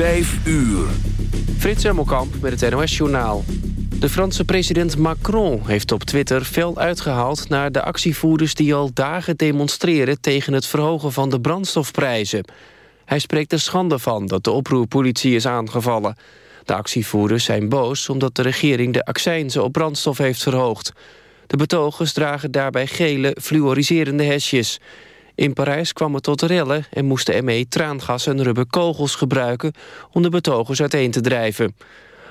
5 uur. Frits Hemmelkamp met het NOS-journaal. De Franse president Macron heeft op Twitter fel uitgehaald... naar de actievoerders die al dagen demonstreren... tegen het verhogen van de brandstofprijzen. Hij spreekt er schande van dat de oproerpolitie is aangevallen. De actievoerders zijn boos omdat de regering de accijnzen op brandstof heeft verhoogd. De betogers dragen daarbij gele, fluoriserende hesjes... In Parijs kwam het tot rellen en moest de ME traangas en rubberkogels gebruiken om de betogers uiteen te drijven.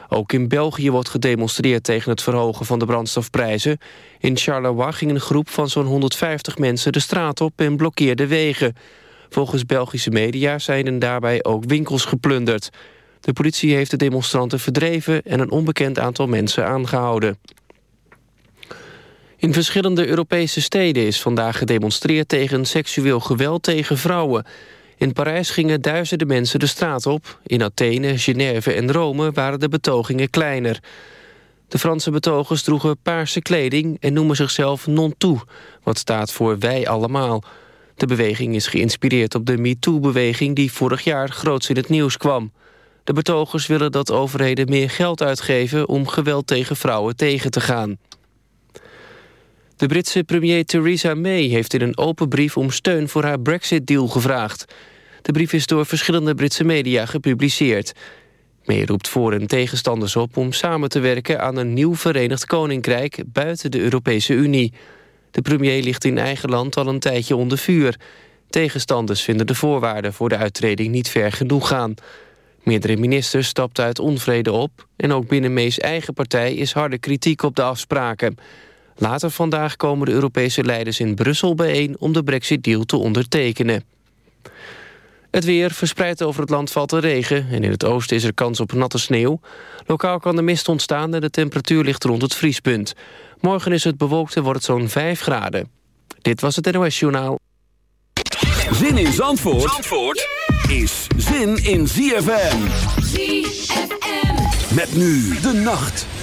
Ook in België wordt gedemonstreerd tegen het verhogen van de brandstofprijzen. In Charleroi ging een groep van zo'n 150 mensen de straat op en blokkeerde wegen. Volgens Belgische media zijn er daarbij ook winkels geplunderd. De politie heeft de demonstranten verdreven en een onbekend aantal mensen aangehouden. In verschillende Europese steden is vandaag gedemonstreerd tegen seksueel geweld tegen vrouwen. In Parijs gingen duizenden mensen de straat op. In Athene, Genève en Rome waren de betogingen kleiner. De Franse betogers droegen paarse kleding en noemen zichzelf non-toe... wat staat voor wij allemaal. De beweging is geïnspireerd op de MeToo-beweging... die vorig jaar groots in het nieuws kwam. De betogers willen dat overheden meer geld uitgeven... om geweld tegen vrouwen tegen te gaan. De Britse premier Theresa May heeft in een open brief om steun voor haar Brexit-deal gevraagd. De brief is door verschillende Britse media gepubliceerd. May roept voor- en tegenstanders op om samen te werken aan een nieuw Verenigd Koninkrijk buiten de Europese Unie. De premier ligt in eigen land al een tijdje onder vuur. Tegenstanders vinden de voorwaarden voor de uittreding niet ver genoeg gaan. Meerdere ministers stapten uit onvrede op... en ook binnen May's eigen partij is harde kritiek op de afspraken... Later vandaag komen de Europese leiders in Brussel bijeen... om de brexit-deal te ondertekenen. Het weer verspreid over het land valt de regen... en in het oosten is er kans op natte sneeuw. Lokaal kan de mist ontstaan en de temperatuur ligt rond het vriespunt. Morgen is het bewolkt en wordt het zo'n 5 graden. Dit was het NOS Journaal. Zin in Zandvoort, Zandvoort is zin in ZFM. ZFM. Met nu de nacht.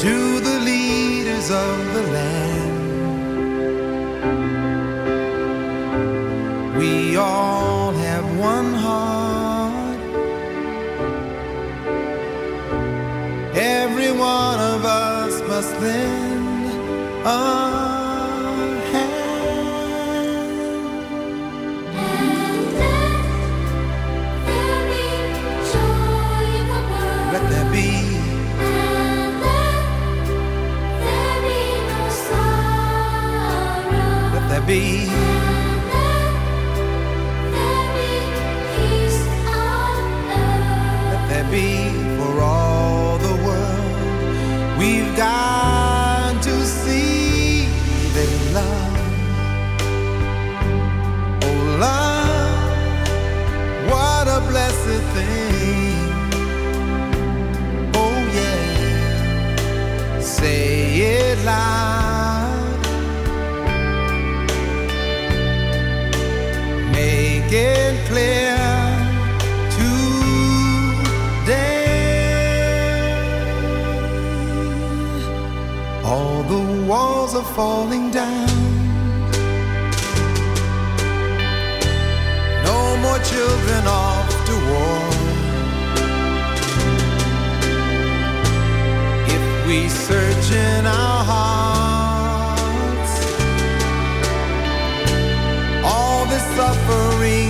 to the leaders of the land. We all have one heart. Every one of us must lend the falling down. No more children off to war. If we search in our hearts, all this suffering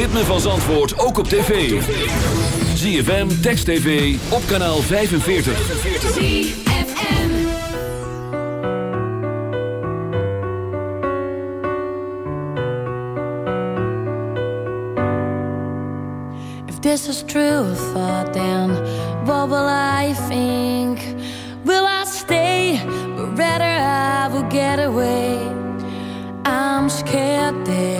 ritme van Zandvoort ook op tv. ZFM, Text TV, op kanaal 45. If this is true thought then What will I think? Will I stay? But rather I will get away I'm scared there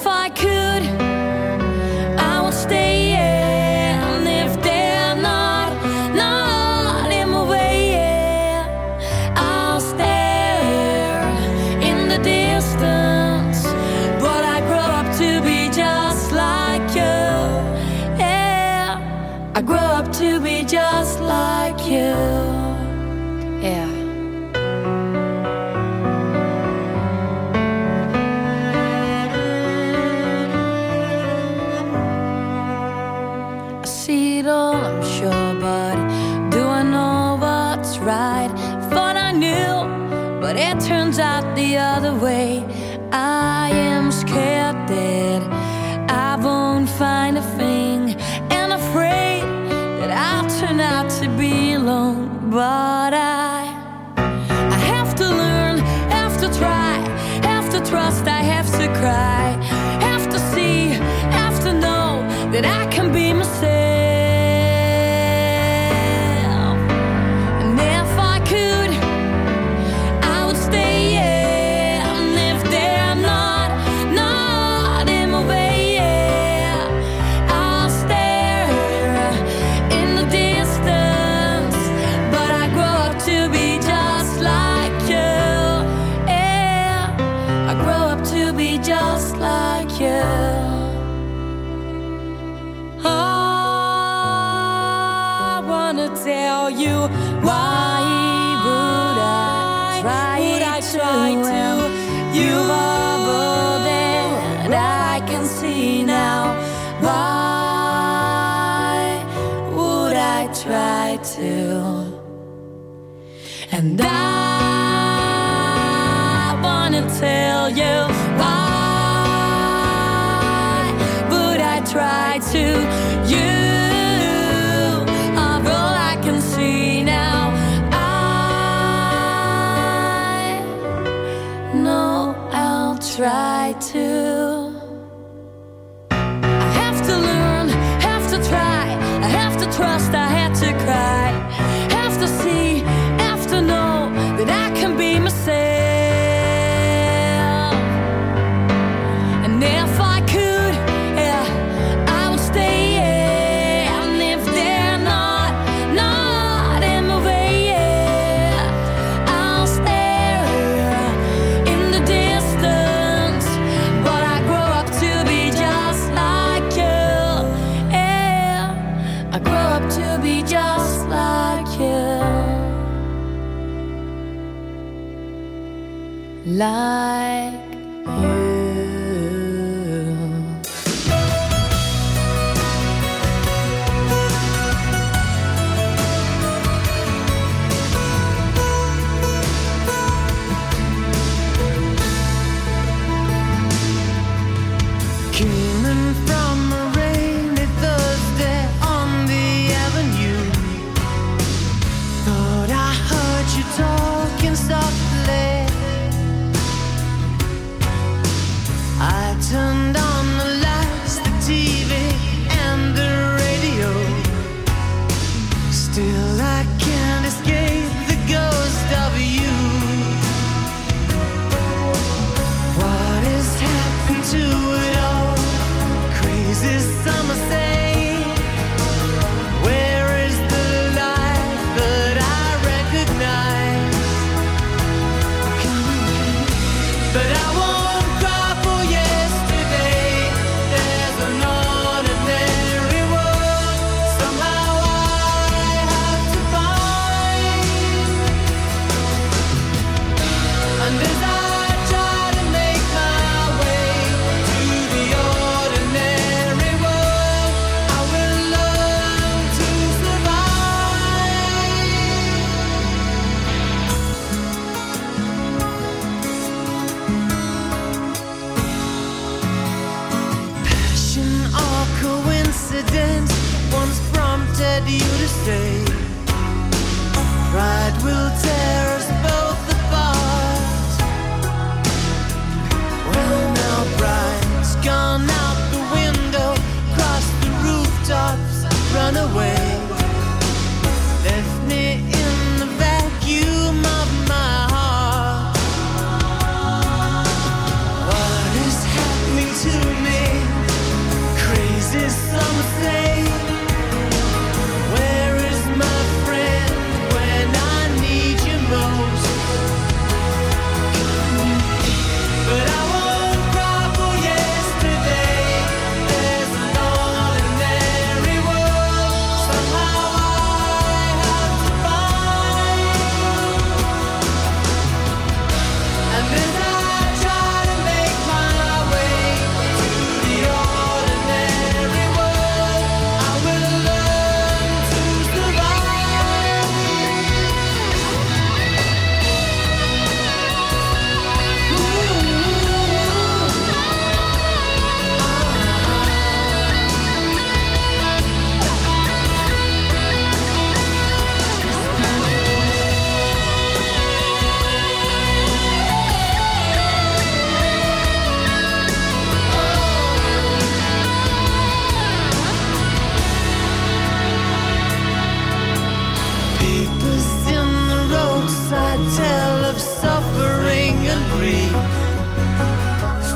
see it all, I'm sure, but do I know what's right? Thought I knew, but it turns out the other way.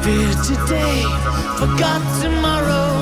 Fear today, forgot tomorrow.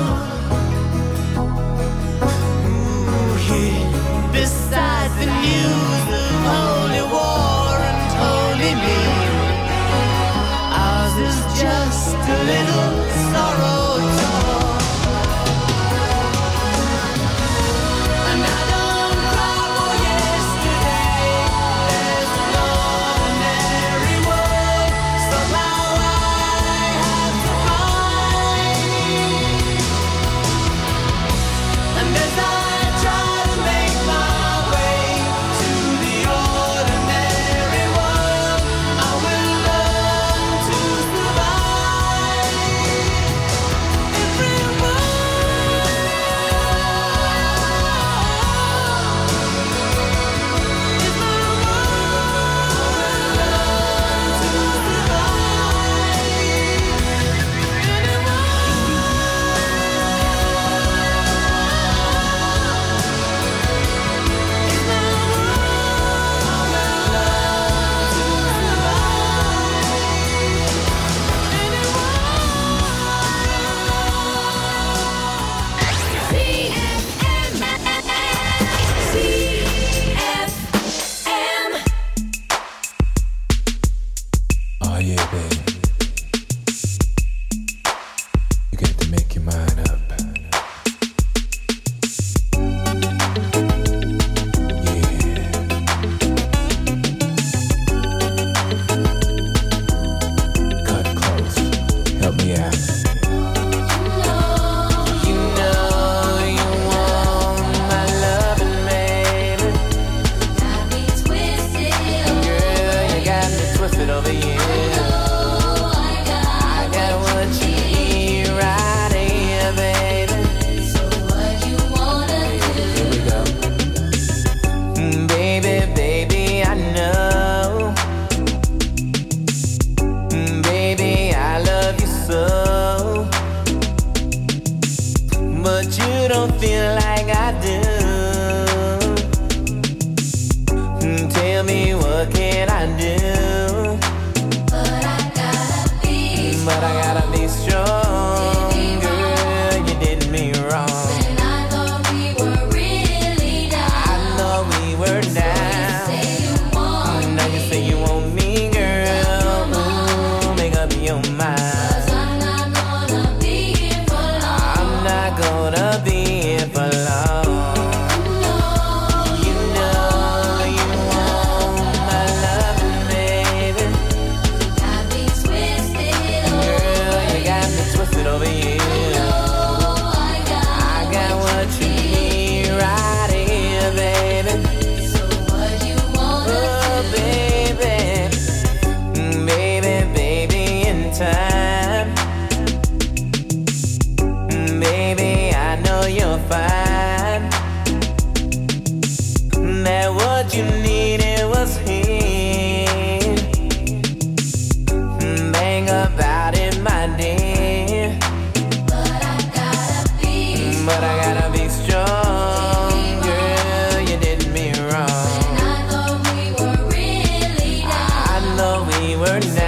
The rain.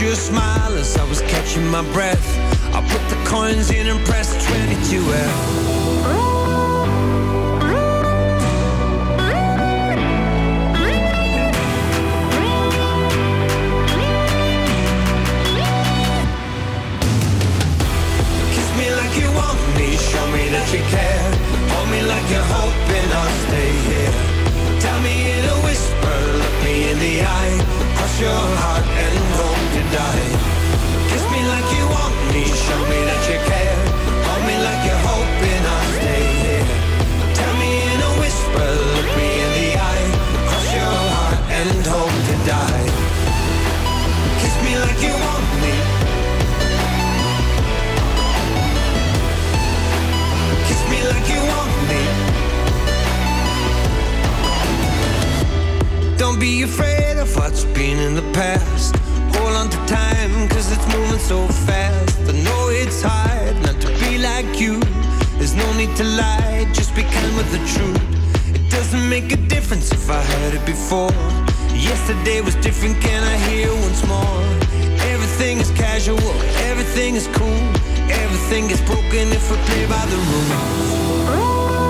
at your smile as I was catching my breath. I put the coins in and pressed 22F. Kiss me like you want me. Show me that you care Hold me like you're hoping I'll stay here Tell me in a whisper, look me in the eye Cross your heart and hope to die. Kiss me like you want me, show me that you care. heard it before. Yesterday was different, can I hear once more? Everything is casual, everything is cool, everything is broken if we play by the rules.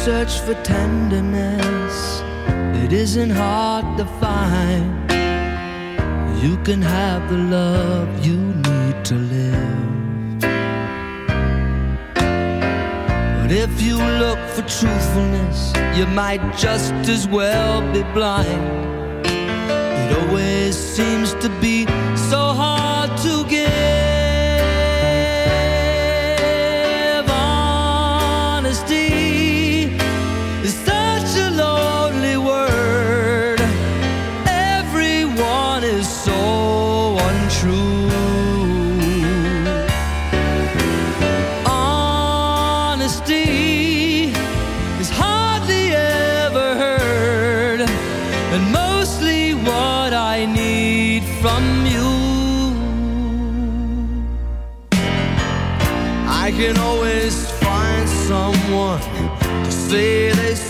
FM. for tenderness, it isn't hard to find. you can have the love you need to live. But if you look for truthfulness, you might just as well be blind. It always seems to be